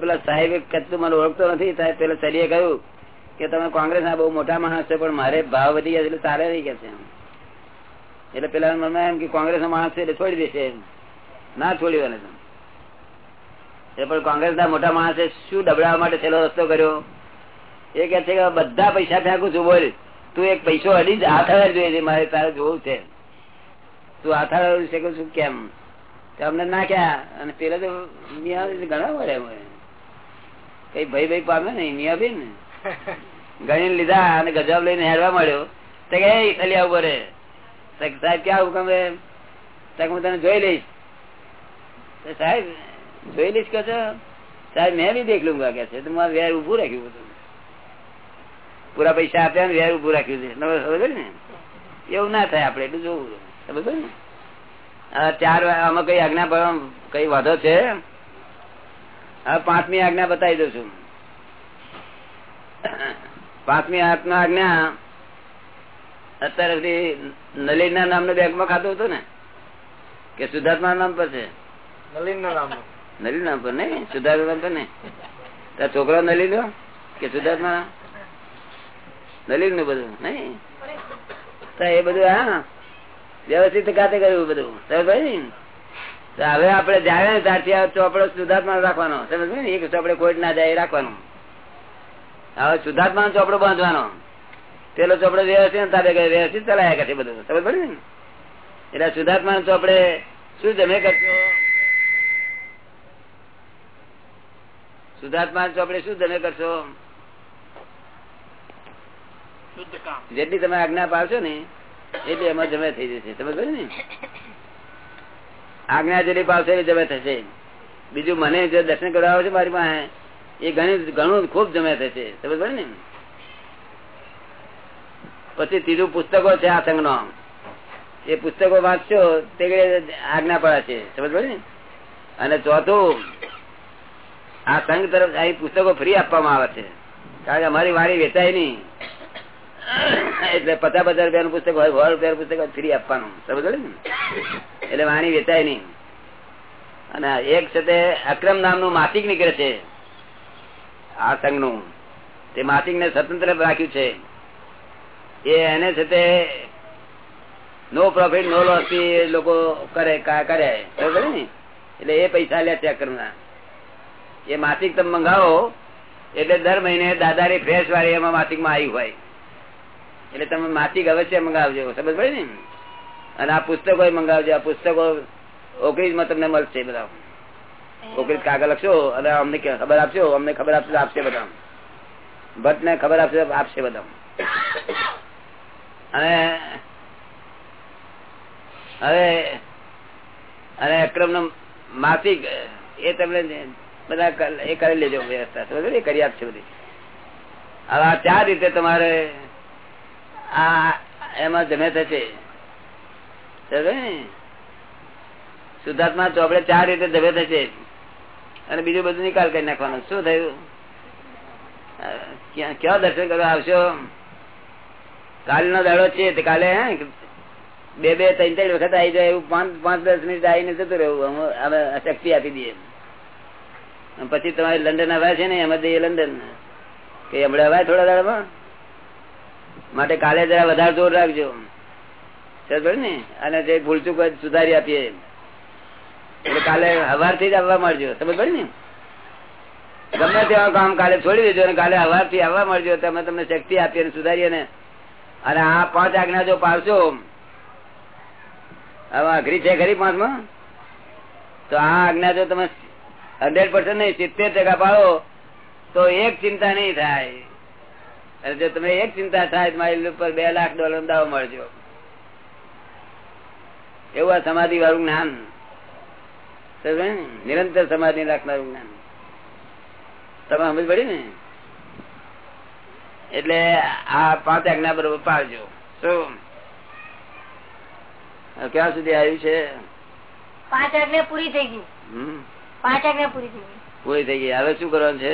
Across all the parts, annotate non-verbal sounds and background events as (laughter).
પેલા સાહેબ કેટલું મને ઓળખતો નથી, સાહેબ પેલા સરીએ કહ્યું કે તમે કોંગ્રેસ ના બહુ મોટા માણસ છો, પણ મારે ભાવ વધી ગયા એટલે ચાલે રહી ગયા છે એટલે પેલા મનમાં એમ કે કોંગ્રેસ નો માણસ છે, એટલે છોડી દેશે ના છોડી એને એ પણ કોંગ્રેસ ના મોટા માણસે શું ડબડાવવા માટે છેલ્લો રસ્તો કર્યો? એ કે છે કે બધા પૈસા ફેંકું છું, બોલ. તું એક પૈસો અડી જ, હાથ જોઈએ છે, મારે તારે જોવું છે. તું હાથ શકું છું કેમ? અમને નાખ્યા અને પેલા તો ઘણા મળે કઈ ભાઈ ભાઈ પામે ને મિયા બી ને. ગણી લીધા અને ગજબ લઈને હેરવા મળ્યો તો કે ખાલી આવું કરે સાહેબ, ક્યાં હુકમ હું તને જોઈ લઈશ. સાહેબ, જોઈ લઈશ કે સાહેબ, મેં બી દેખ લુંગા કે છે. તો મારે વેર ઉભું રાખ્યું બધું પૂરા પૈસા આપ્યા ને વેર ઉભું રાખ્યું છે. ને? એવું ના થાય આપડે એટલું જોવું સમજ ને? ચાર આમાં કઈ આજ્ઞા કઈ વાંધો છે? હવે પાંચમી આજ્ઞા બતાવી દઉં છું. પાંચમી આજ્ઞા અત્યારે સુધી નલિન ના નામ બેંકમાં ખાતું હતું ને? કે સુધાર્થમા નામ પર છે? નલિન નામ નલિન નામ પર નઈ સુધાર્થ નામ પર નહીં? છોકરો નલિન કે સુધાર્થમા નલિનનું બધું નહીં? એ બધું હા વ્યવસ્થિત ખાતે કર્યું બધું. ભાઈ? હવે આપડે જાય ને ત્યારથી ચોપડો શુદ્ધાત્મા રાખવાનો. સમજ ને? એક ચોપડે કોઈ ના જાય રાખવાનો. હવે શુદ્ધાત્મા ચોપડો બાંધવાનો. પેલો ચોપડો વ્યવસ્થિત તારે વ્યવસ્થિત ચલાયા કરશે બધું. સમજ પડે ને? એટલે શુદ્ધાત્મા ચોપડે શું તમે કરશો? શુદ્ધાત્મા ચોપડે શું તમે કરશો? જેટલી તમે આજ્ઞા પાડશો ને એટલી એમાં જમે થઈ જશે. સમજ ને? આજ્ઞા જેટલી પાવશે જમે થશે. બીજું મને જે દર્શન કરવા આવે છે મારી પાસે, એ ઘણી ઘણું ખૂબ જમે થશે. સમજ પડે ને? પછી ત્રીજું પુસ્તકો છે આ સંઘ એ પુસ્તકો વાંચશો તે આજ્ઞા પડાશે. સમજ પડે ને? અને ચોથું, આ સંઘ તરફ અહીં પુસ્તકો ફ્રી આપવામાં આવે છે. કારણ કે અમારી વાડી વેચાય નહીં. એટલે પચાસ પચાસ રૂપિયા નું પુસ્તક હોય, સો રૂપિયા પુસ્તક ફ્રી આપવાનું. સમજ ને? એટલે વાણી વેચાય નહીં. અને એક છે અક્રમ નામનું માસિક નીકળે છે. આ સંઘનું. તે માસિક ને સ્વતંત્ર રાખ્યું છે. એ એને છે નો પ્રોફિટ નો લોસથી લોકો કરે કરે. ને? એટલે એ પૈસા લે છે અક્રમ ના એ માસિક તમે મંગાવો, એટલે દર મહિને દાદારી ફ્રેશ વાળી એમાં માસિકમાં આવી હોય. એટલે તમે માસિક અવશ્ય મંગાવજો. સમજ પડે ને? અને આ પુસ્તકો મંગાવજો આ પુસ્તકો ઓગણીસમાં તમને મળશે બધા. ઓગણીસ કાગળ લખશો અને અમને ખબર આપશો અમને ખબર આપશે આપશે બધા. ભટ્ટ ને ખબર આપશે આપશે બધા. અને હવે અને અક્રમ નો માસિક એ તમને બધા એ કરી લેજો વ્યવસ્થા. એ કરી આપશે બધી. હવે આ ચાર રીતે તમારે આ એમાં જમે થશે. શુદ્ધાત્મા ચોપડે ચાર રીતે ધબે થશે. અને બીજું બધું નિકાલ કરી નાખવાનો. શું થયું? કયો દર્શન કરવા આવશો? કાલ નો દાડો છે કાલે બે બે, ત્રણ ત્રણ વખત આવી જાય એવું પાંચ પાંચ દસ મિનિટ આવીને જતું રહેવું. અમે શક્તિ આપી દઈએ. પછી તમારે લંડન આવ્યા છે ને, એમાં જઈએ લંડન. કે હમણાં આવ્યા થોડા દાડામાં? માટે કાલે જરા વધારે જોર રાખજો. ને. અને જે ભૂલચુક સુધારી આપીએ એટલે કાલે હવારથી જ આવવા મળજો. સમજ પડે ને? ગમે તેવા કામ કાલે છોડી દેજો અને કાલે હવારથી આવવા મળજો. તમે તમને શક્તિ આપીએ અને સુધારીએ ને. અને આ પાંચ આજ્ઞા જો પાડશો, હવે અઘરી છે ખરી પાંચમાં? તો આ આજ્ઞા જો તમે હંડ્રેડ પર્સન્ટ નહીં, સિત્તેર ટકા પાડો, તો એક ચિંતા નહીં થાય. અને જો તમે એક ચિંતા થાય મારી ઉપર બે લાખ ડોલર દાવ મળજો. એવું આ સમાધિ વાળું જ્ઞાન નિરંતર સમાધિ રાખનારું જ્ઞાન. તમે સમજ પડી ને? એટલે આ પાંચ આજ્ઞા બરોબર પાડજો શું? ક્યાં સુધી આવ્યું છે? પાંચ આજ્ઞા પૂરી થઈ ગઈ. પાંચ આજ્ઞા પૂરી થઈ ગઈ. પૂરી થઈ ગઈ. હવે શું કરવાનું છે?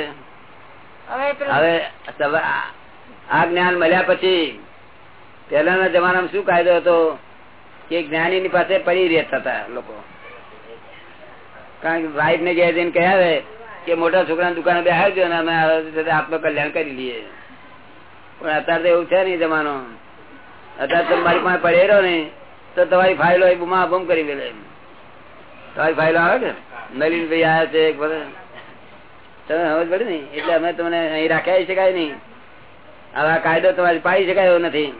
હવે આ જ્ઞાન મળ્યા પછી પેલાના જમાનામાં શું કાયદો હતો? કે જ્ઞાની ની પાસે પડી રહેતા હતા લોકો. કારણ કે વાઈફ ને ઘેર જઈને કહે કે મોટા છોકરા દુકાને બેહાડજો અને અમે આત્મકલ્યાણ કરી લઈએ. પણ અત્યારે તો એવું છે નહીં જમાનો. અત્યારે તમારી પાસે પડેલો ને તો તમારી ફાઇલો બુમા બુમ કરી મેલે તમારી ફાઇલો આવે કે નલીન ભાઈ આવ્યા છે તમે સમજ પડે ને? એટલે અમે તમને અહીં રાખ્યા શકાય નહીં. હવે કાયદો તમારી પાડી શકાય એવો નથી.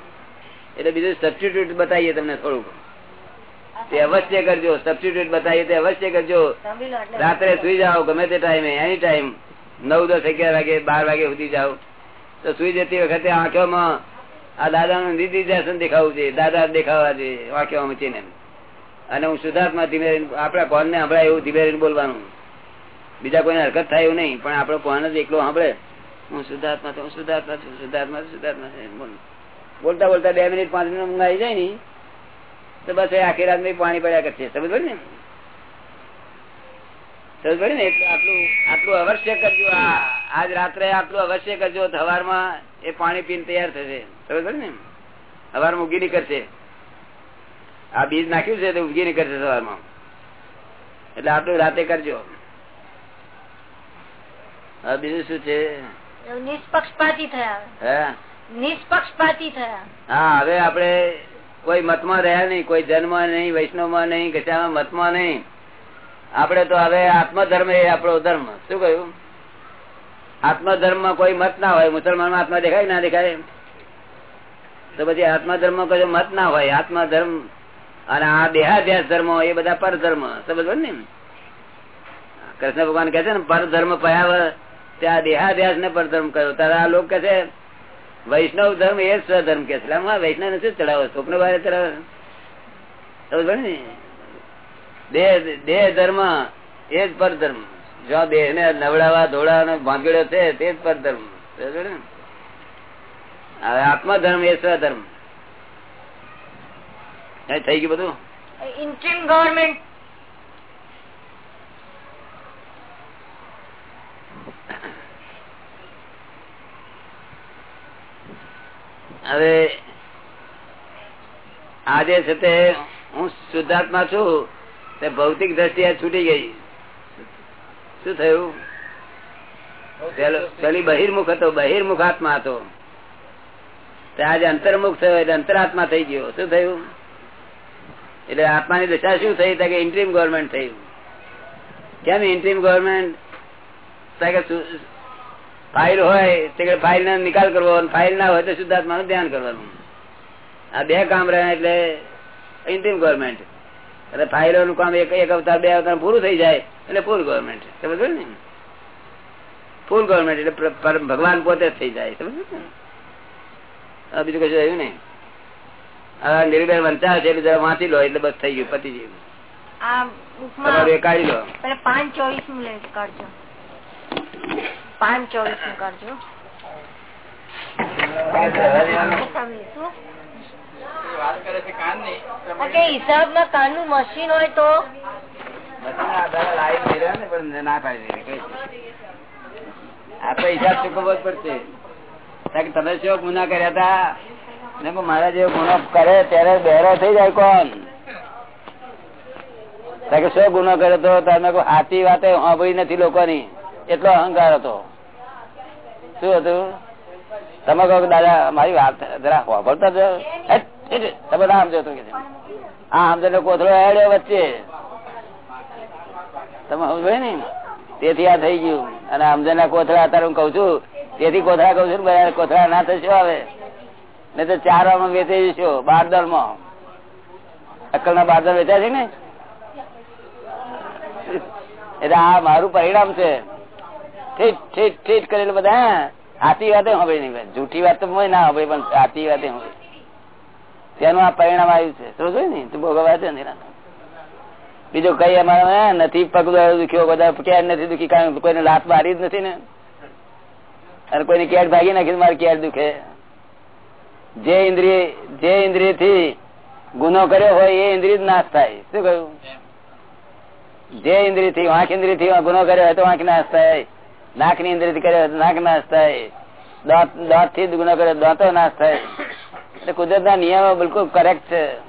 એટલે બીજું સબસ્ટિટ્યુટ બતાવીએ તમને થોડુંક. તે અવશ્ય કરજો સબસ્ટિટ્યુટ બતાવીએ તે અવશ્ય કરજો. રાત્રે સુઈ જાઓ, ગમે તે ટાઈમે એની ટાઈમ નવ, દસ, અગિયાર વાગે, બાર વાગે સુધી જાઓ. તો સુઈ જતી વખતે આંખોમાં આ દાદાનું દર્શન દેખાવું છે દાદા દેખાવા છે આંખોમાં મચીને અને હું શુદ્ધાર્થમાં ધીમે આપડા કોણ ને હમણાં એવું ધીમે બોલવાનું. બીજા કોઈને હરકત થાય એવું નહીં, પણ આપડો કોણ જ એકલો સાંભળે. હું શુદ્ધાત્મા છું શુદ્ધાર્થમાં છું, શુદ્ધાત્મા શુદ્ધાત્મા છું બોલતા બોલતા બે મિનિટ પાંચ મિનિટ ઊંઘ આવી જાય ને તો બસ એ આખી રાત પાણી પડ્યા કરશે. સમજ પડે ને? સમજ પડે ને? એટલે આટલું આટલું અવશ્ય કરજો. આજ રાત્રે આટલું અવશ્ય કરજો. સવારમાં એ પાણી પીને તૈયાર થશે. સમજ પડે ને? સવારમાં ઉગી નીકળશે. આ બીજ નાખ્યું છે તો ઉગી નીકળશે સવારમાં. એટલે આટલું રાતે કરજો. બીજું શું છે? નિષ્પક્ષપાતી થયા. હે? નિષ્પક્ષપાતી થયા. હા, હવે આપડે કોઈ મતમાં રહ્યા નહીં, કોઈ જન્મ નહીં વૈષ્ણવ નહીં કશામાં મતમાં નહીં. આપડે તો હવે આત્મધર્મ એ આપણો ધર્મ. શું કહ્યું? આત્મધર્મમાં કોઈ મત ના હોય મુસલમાનમાં આત્મા દેખાય, ના દેખાય તો પછી આત્મધર્મ કોઈ મત ના હોય, આત્મધર્મ અને આ દેહાધ્યાસ ધર્મ એ બધા પરધર્મ. સમજ ને કૃષ્ણ ભગવાન કે છે ને, પરધર્મ પયાવ, ત્યાં દેહાધ્યાસ ને પરધર્મ કયો ત્યારે આ લોકો કે છે વૈષ્ણવ ધર્મ એ સ્વધર્મ કે છે. વૈષ્ણવ ને શું ચડાવો? સ્વપ્ન બારે ચડાવે? ને? દેહ ધર્મ, એ જ પરધર્મ. જો દેહ ને નવડાવા ધોળાવાનો ભાંગેડો છે, તે જ પરધર્મ. હવે આત્મધર્મ એ સ્વધર્મ. થઈ ગયું બધું? ઇન્ટ્રીમ ગવર્મેન્ટ હવે આજે છે તે હું શુદ્ધાત્મા છું, તે ભૌતિક દ્રષ્ટિએ છૂટી ગઈ. શું થયું? પેલી બહિર્મુખ હતો બહિર્મુખ આત્મા હતો આજે અંતર્મુખ થયો એટલે અંતરાત્મા થઈ ગયો. શું થયું? એટલે આત્માની દશા શું થઈ? કે ઇન્ટ્રીમ ગવર્મેન્ટ થયું. કેમ ઇન્ટ્રીમ ગવર્મેન્ટ ફાઇલ હોય તે ફાઇલ નો નિકાલ કરવો ફાઇલ ના હોય તો શુદ્ધાત્મા નું ધ્યાન કરવાનું. આ બે કામ રહે એટલે ઇન્ટ્રીમ ગવર્મેન્ટ એટલે ફાઇલો નું કામ એક એક અવતાર બે અવતાર પૂરું થઈ જાય એટલે ફૂલ ગવર્મેન્ટ સમજ ને? ફૂલ ગવર્મેન્ટ એટલે ભગવાન પોતે જ થઈ જાય. સમજ ને? બીજું કશું આવ્યું નહીં. હવે નિર્ભય વંચાવે છે એટલે જરા વાંચી લો એટલે બસ થઈ ગયું પતી ગયું. તમારું એ કાઢી લો. પાંચ ચોવીસનું કાઢજો. પાંચ ચોવીસનું કરજો હિસાબમાં કાનનું મશીન હોય તો આ તો હિસાબ ચૂકવવો જ પડશે. તમે શું ગુના કર્યા હતા? મારા જેવો ગુનો કરે ત્યારે બહેરો થઈ જાય કોણ? શું ગુનો કર્યો તો? તમે હાથી વાતે સાંભળી નથી લોકોની. એટલો અહંકાર હતો. શું હતું? તમે કહો દાદા, મારી વાત જરા વાપરતા તમે ના સમજો હા, સમજો કોથળો હેડ્યો વચ્ચે. તમે સમજો ને? તેથી આ થઈ ગયું. અને સમજના કોથળા અત્યારે હું કઉ છું, તેથી કોથળા કઉ છું કોથળા ના થશે હવે. ને તો ચારમાં વેચાઈ જશો બારદરમાં અક્કલ ના બારદર વેચાય છે ને એટલે આ મારું પરિણામ છે. ઠીક ઠીક ઠીક કરેલું બધા સાચી વાતે હવે નહીં જૂઠી વાત તો ના હવે પણ સાચી વાતે હવે તેનું આ પરિણામ આવ્યું છે. સમજો ને તું ભોગવવા છે બીજું કઈ અમારે નથી પગ દુખ્યો બધા કેર નથી દુખી કારણ કોઈને લાત મારી જ નથી ને. અને કોઈને કેર ભાગી નાખી મારે કેર દુખે. જે ઇન્દ્રિય જે ઇન્દ્રિયથી ગુનો કર્યો હોય એ ઇન્દ્રિય નાશ થાય. શું કહ્યું? જે ઇન્દ્રિયથી વાંખ ઇન્દ્રિયથી ગુનો કર્યો હોય તો વાંખ નાશ થાય. નાકની કરે નાક નાશ થાય. દાંત દાંતથી ગુનો કરે દાંતો નાશ થાય. એટલે કુદરત ના નિયમો બિલકુલ કરેક્ટ છે.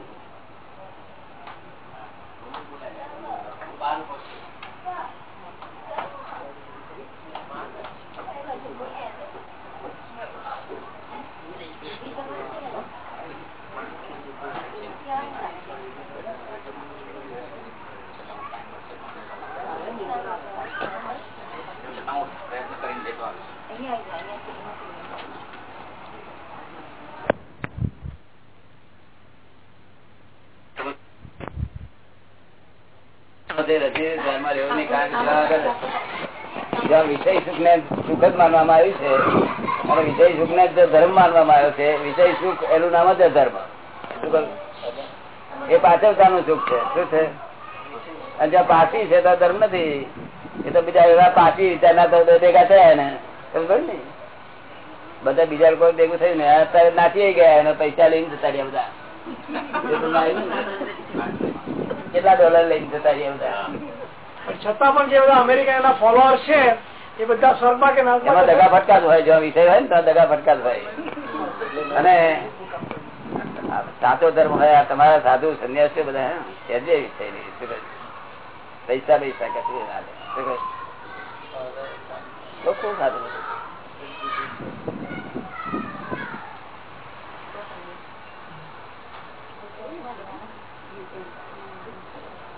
સુખ ને સુખ જ માનવામાં આવ્યું છે. અને વિષય સુખ ને ધર્મ માનવામાં આવ્યો છે. વિષય સુખ એનું નામ જ ધર્મ એ પાછળતા નું સુખ છે. શું છે? અને જ્યાં પાછી છે તો ધર્મ નથી. એ તો બીજા એવા પાછી ભેગા થયા ને સમજ ને? બધા બીજા લોકો ભેગું થયું ને. અત્યારે નાખી ગયા એનો પૈસા લઈને જતા રહ્યા બધા. કેટલા ડોલર લઈને જતા રહ્યા બધા. છતાં પણ જે બધા અમેરિકા એના ફોલોઅર છે એ બધા સ્વર્ગમાં કે એમાં દગા ફટકા હોય જો વિષય હોય ને તો દગા ફટકા હોય. અને સાચો ધર્મ હોય તમારા સાધુ સંન્યાસી બધા એ જે વિષય નહીં પૈસા પૈસા કશું લોકો સાધુ.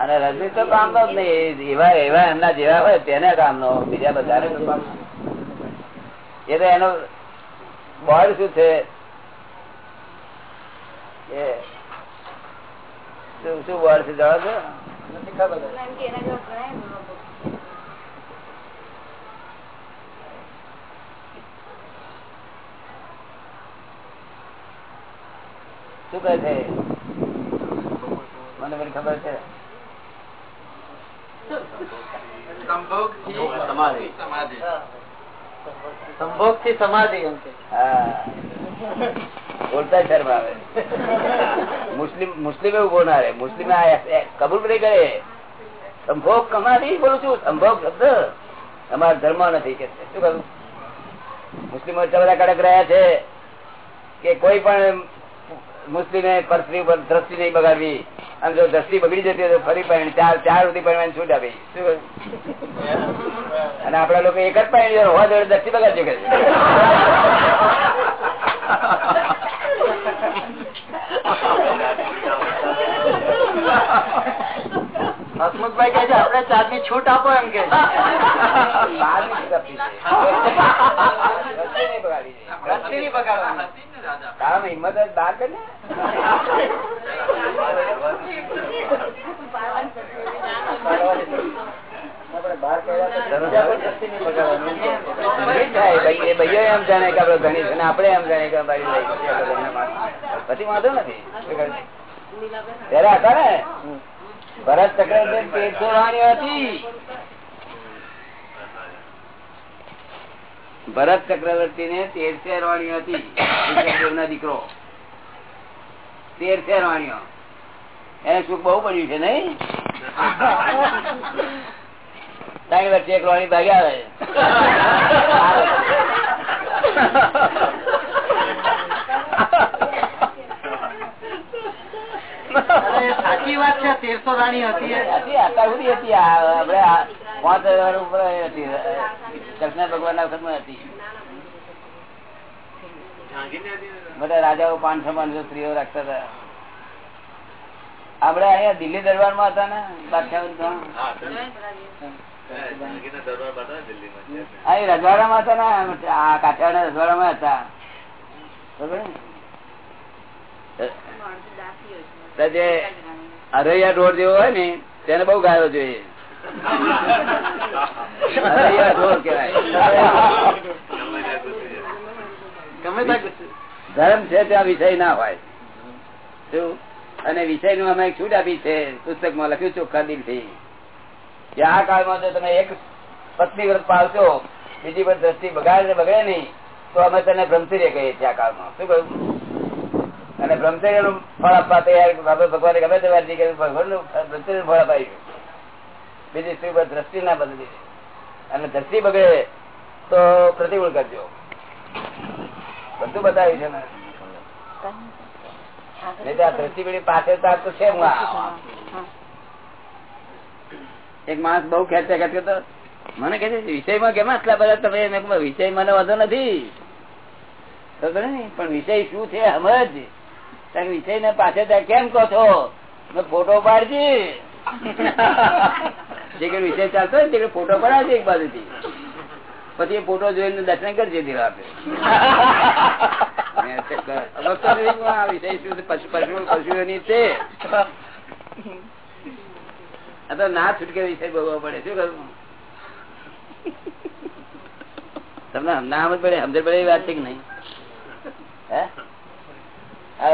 અને રજની તો કામ નો જ નહીં. એવા એવા એમના જેવા હોય તેને કામ નો બીજા બધા એ તો એનો બોર્ડ શું છે? શું બોર્ડ છે? જાણો છો નથી ખબર. શું કહે છે? મને ખબર છે. સંભોગથી સમાધિ. એમ કે. બોલતા શર્મ આવે મુસ્લિમ મુસ્લિમ ઊભો ના રહે. મુસ્લિમ કબૂલ નહીં કરે. સંભોગ કમાથી બોલું છું. સંભોગ શબ્દ અમારા ધર્મ નથી કે શું કહ્યું મુસ્લિમો એટલા બધા કડક રહ્યા છે કે કોઈ પણ મુસ્લિમે પરસ્ત્રી ઉપર દ્રષ્ટિ નહીં બગાડવી. અને જો દ્રષ્ટિ બગડી જતી તો ફરી પણ ચાર ચાર સુધી પણ છૂટ આપી. અને આપડા લોકો એક જ પાણી હોવા જોડે દ્રષ્ટિ બગાડજો કે હસમુખભાઈ કે છે આપડે ચારની છૂટ આપો એમ કે હિંમત જ બહાર કરી ભાઈઓ એમ જાણે આપડે ગણી આપડે એમ જાણે કે પછી વાંધો નથી. ત્યારે હતા ને? ભરત ચક્રવર્તી હતી. ભરત ચક્રવર્તી ને તેરસે રાણીઓ હતી. દીકરો. તેર તેરસે વાણીઓ એને સુખ બહુ પડ્યું છે નઈ ત્રણ વચ્ચે એક વાણી ભાગી આવે. સાચી વાત છે તેરસો રાણી હતી અત્યાર સુધી હતી આપડે પાંચ હજાર ઉપર હતી. કૃષ્ણ ભગવાન ના વખત હતી બધા રાજાઓ પાંચસો પાંચસો સ્ત્રીઓ રાખતા હતા. આપડે અહીંયા દિલ્હી દરબારમાં હતા ને બાદશાહ રજવાડા માં હતા ને આ કાઠિયાવાડ રજવાડા માં હતા જે અરૈયા રોડ જેવો હોય ને તેને બહુ ગાયો જોઈએ. ધર્મ છે ત્યાં વિષય ના હોય. શું? અને વિષયનું અમે છૂટ આપી છે પુસ્તકમાં લખ્યું ચોખ્ખા દિલથી કે આ કાળમાં જો તમે એક પત્ની વ્રત પાલશો બીજી પર દ્રષ્ટિ બગાડે બગડે નહીં તો અમે તને બ્રહ્મચર્ય કહીએ છીએ આ કાળમાં. શું કહ્યું? અને બ્રહ્મચર્યનું ફળ આપવા તૈયાર ભગવાને ગમે તે વાત ભગવાનનું બ્રહ્મચર્ય ફળ અપાયું. બીજી સ્ત્રી પર દ્રષ્ટિ ના બદલી અને દ્રષ્ટિ બગડે તો પ્રતિકૂળ કરજો. બધું બતાવ્યું છે વિષયમાં કેમ આટલા બધા તમે વિષય મને વાંધો નથી. પણ વિષય શું છે સમજ વિષય ને પાછળ કેમ કહો છો? ફોટો પાડજી. જે વિષય ચાલતો હોય તે ફોટો પડાવજે એક બાજુથી. પછી એ ફોટો જોઈને દર્શન કરજે ધીરા આપે કે છે? તો ના છૂટકે વિષય ભોગવવો પડે. શું કરવું તમને ના સમજ પડે? સમજ પડે એ વાત છે કે નહીં? હે? આ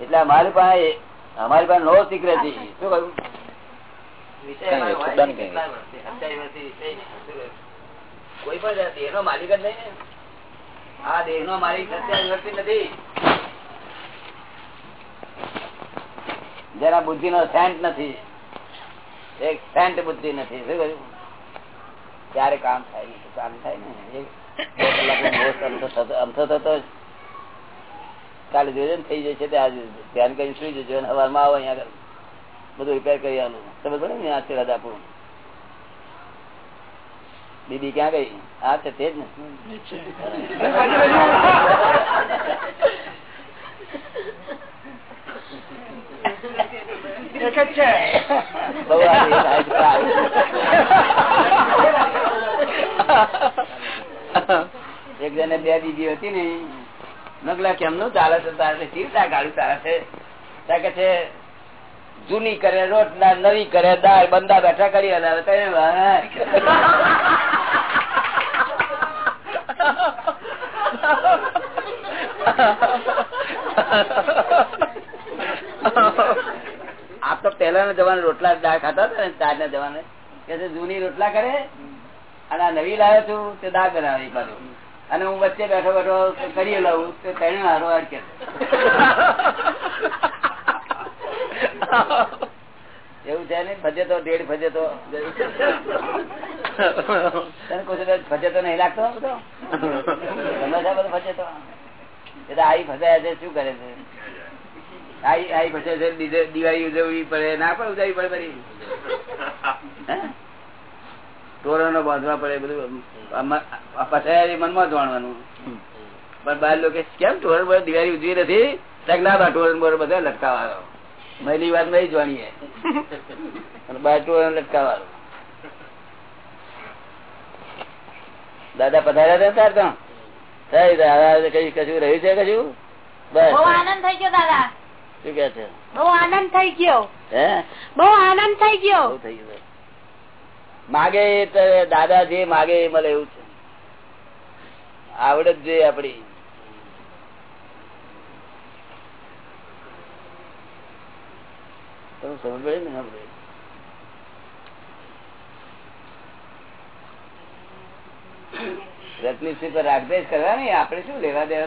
એટલે અમારી પાસે અમારી પાસે નો સિક્રેટ શું કહ્યું? વિષય અમારો હોય છૂટા ને નહીં કેટલા વર્ષથી, સત્યાવીસ વર્ષથી વિષય નહીં. કોઈ પણ દેહ નો માલિક જ નહીં ને. આ દેહ નો માલિક સત્યાવીસ વર્ષથી નથી. જેના બુદ્ધિ નો સેન્ટ નથી. એક સેન્ટ બુદ્ધિ નથી. શું કહ્યું? ત્યારે કામ થાય? કામ થાય ને. એક કલાક અમથો થતો- થતો જ. કાલે ને થઈ જશે ધ્યાન કરી સુઈ જજો અને સવારમાં આવો અહીંયા બધું રિપેર કરી આવું તમે ભલે ને આશીર્વાદ આપું. દીદી ક્યાં ગઈ? આ છે તે જ ને. એક જણે બે દીદી હતી ને. નગલા કેમનું ચાલે છે, તારે ચીરતા ગાડી ચાલે છે? કે જૂની કરે, રોટલા નવી કરે, દાળ બંદા બેઠા કરી હલાવે તો પેલા જવાના રોટલા દાળ ખાતા હતા ને ચાર ના જવાને કે જૂની રોટલા કરે અને નવી લાવે છું, તે દાળ બનાવે એક બાજુ. અને હું વચ્ચે બેઠો બેઠો કરી લઉં તો તેને હારો હાર કે એવું છે ને? ભજે તો ડેઢ ભજે તો તને કોઈ ભજે તો નહીં લાગતો બધો? ગમે છે ભજે તો એ તો આઈ ફસાયા છે, શું કરે છે? આઈ આઈ ફસાય છે દિવાળી ઉજવવી પડે, ના પણ ઉજવવી પડે બધી? તોરણો બાંધવા પડે બધું. એ મનમાં જાણવાનું પણ બાર લોકો કેમ તોરણ બોરણ દિવાળી ઉજવી નથી? ના તોરણ બોરણ બધા લટકાવાનો મહેલી વાત નહીં જાણીએ બાર તોરણ લટકાવાનો દાદા પધાર્યા હતા તાર તો? થઈ દાદા કઈ કશું રહ્યું છે કશું? બસ. બહુ આનંદ થઈ ગયો દાદા. શું કે છે? બહુ આનંદ થઈ ગયો. હે? બહુ આનંદ થઈ ગયો. થઈ ગયું. માગે દાદા જે માગે એ મળે એવું છે. આવડત જોઈએ આપડી. આપણે? પર રાખદેશ કરવા ને, આપણે શું લેવા દેવા?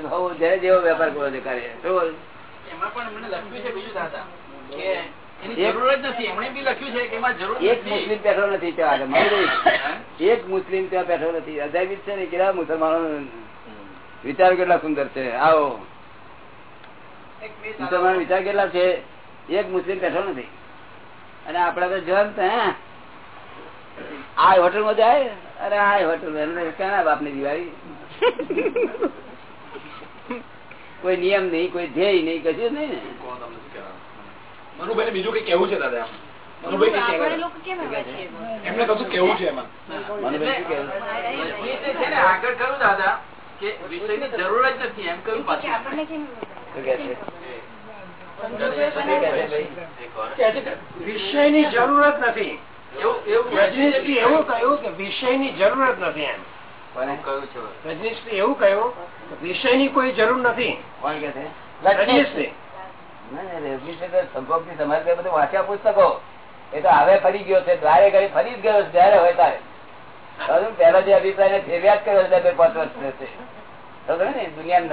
જેવો વેપાર કરો છે કરે શું એમાં પણ મને લખ્યું છે બીજું દાદા એક-. મુસ્લિમ બેઠો નથી ત્યાં? એક. મુસ્લિમ બેઠો નથી. અજાયબી છે ને કેટલા મુસલમાનો વિચાર કેટલા સુંદર છે. આવો. મુસલમાન વિચાર કેટલા છે? એક મુસ્લિમ બેઠો નથી. અને આપડે તો જન હે? આ હોટલમાં જાય? અરે આ હોટલ. કેના બાપની દિવાળી? (laughs) કોઈ નિયમ નહીં કોઈ ધ્યેય નહીં કશું નહીં ને. મનુભાઈને બીજું કઈ કેવું છે દાદા? મનુભાઈ એમને કશું કેવું છે એમાં. મનુભાઈ ને આગળ કહ્યું દાદા કે વિષયની જરૂર જ નથી એમ કહ્યું કે પાછું. આપણને કેમ શું કહે છે? શું કહે છે? ભાઈ? કે છે કે વિષયની જરૂર જ નથી. એવું એવું કહ્યું કે વિષયની જરૂર જ નથી એમ. કોને? એવું કહ્યું કે વિષયની કોઈ જરૂર નથી. કોણ તમારે બધું વાંચ્યા છે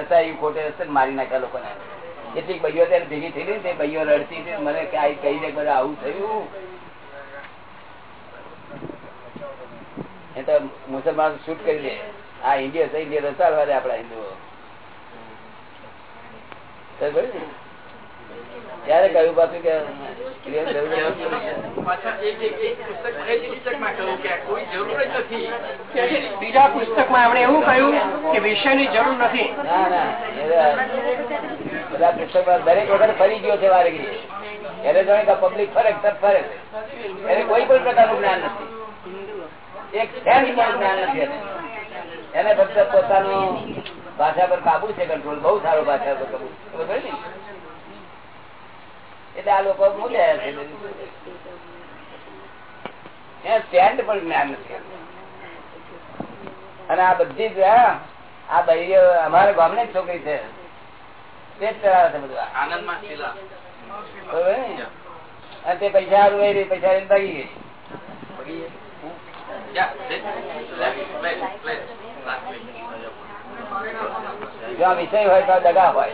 છે ખોટે રસ્તે મારી નાખ્યા લોકોને. કેટલીક ભાઈઓ ત્યારે ભેગી થઈ ગઈ ભાઈઓ રડતી હતી, મને કઈ કહી દે, બધા આવું થયું. એ તો મુસલમાન શૂટ કરી દે આ ઇન્ડિયા છે ઇન્ડિયા રસાડવા દે આપડા હિન્દુઓ? ત્યારે કહ્યું પાછું કે એક પુસ્તક બીજા પુસ્તકમાં એમણે એવું કહ્યું કે વિષયની જરૂર નથી. ના ના. એ બધા દરેક વખત ફરી ગયો છે વારગી એને જાણે કે પબ્લિક ફરે તર ફરે. એને કોઈ પણ પ્રકારનું જ્ઞાન નથી. એક પણ જ્ઞાન નથી એને. એને ફક્ત પોતાનું ભાષા પર કાબુ છે કંટ્રોલ બહુ સારો ભાષા પર કાબુ ખબર ને? એટલે આ લોકો મૂલ્યા છે સ્ટેન્ડ પણ જ્ઞાન નથી અને આ બધી જ આ આ અમારે ગામની જ છોકરી છે. તે જ ચલાવે છે બધું. આનંદમાં? અને તે પૈસા એ રહી, પૈસા લઈને ભાગી ગઈ. જો આ વિષય હોય તો દગા હોય.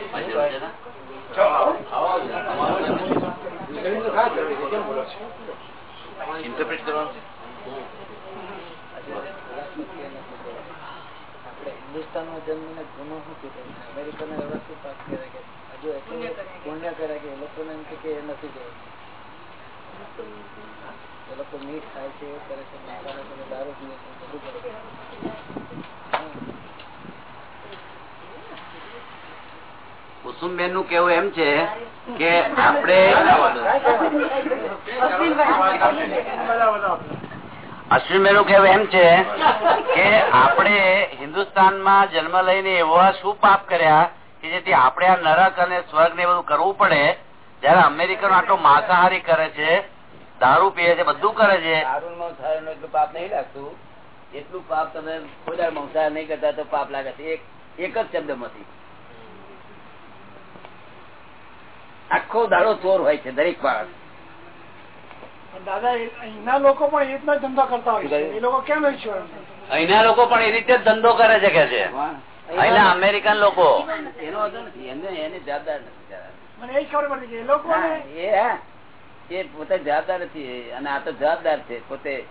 ઇન્ટરપ્રેટ કરવાનું જન્મ ને ગુનો શું કીધું અમેરિકાને એવા શું પાપ કરે કે હજુ એટલું પુણ્ય કરે કે એ લોકોને એમ કે એ નથી જોયું એ લોકો મીઠ ખાય છે એ કરે છે દારૂ પીએ છે બધું કરે છે કુસુમબેનનું કેવું એમ છે કે આપણે અશ્વિનબેનનું કેવું એમ છે કે આપણે હિન્દુસ્તાનમાં જન્મ લઈને એવા શું પાપ કર્યા કે જેથી આપણે આ નરક અને સ્વર્ગ ને બધું કરવું પડે. જયારે અમેરિકન આટલો માંસાહારી કરે છે, દારૂ પીએ છે, બધું કરે છે. એટલું પાપ નહીં લાગતું. એટલું પાપ તમે કોઈ મંસાહાર નહીં કરતા તો પાપ લાગે છે. એક એક જ શબ્દમાંથી આખો દાડો ચોર હોય છે દરેક માણસ દાદા અહીંના લોકો પણ એ રીતના ધંધો કરતા હોય છે. એ લોકો કેમ અહીંના લોકો પણ એ રીતે ધંધો કરે છે કે છે? અહીંના અમેરિકન લોકો. એનો વાંધો નથી એમને એને જવાબદાર નથી એ ખબર લોકો એ પોતે જવાબદાર નથી. અને આ તો જવાબદાર છે. પોતે